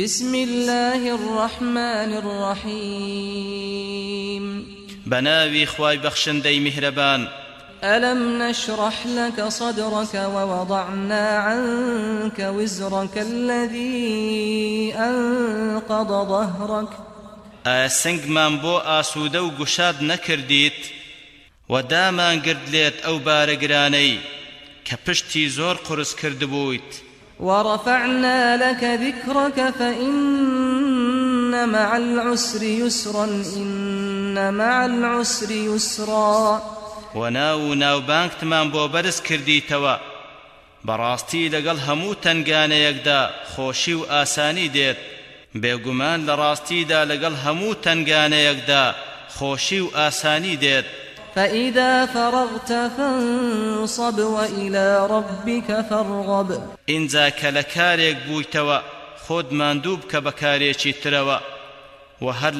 بسم الله الرحمن الرحيم. بناوي خواي بخشندي مهربان ألم نشرح لك صدرك ووضعنا عنك وزرك الذي أنقض ظهرك؟ ئاسنگمان بۆ ئاسوودە و گوشاد نەکردیت و دامان گرد لێت ئەو بارەگرانەی کە پشتی زۆر قرس کردبوویت. ورفعنا لك ذكرك فإن مع العسر يسرا إن مع العسر يسرا. وناو ناو بانكتمان بۆ بەرز کردیتەوە بەڕاستی لەگەڵ هەموو تنگانەیەکدا خۆشی و ئاسانی دێت بێگومان لە ڕاستیدا لەگەڵ هەموو تنگانەیەکدا خۆشی و ئاسانی دێت فإذا فرغت فانصب وإلى ربك فارغب. ئینجا کە لە کارێک بوویتەوە خۆت ماندوو بکە بە کارێکی ترەوە و هەر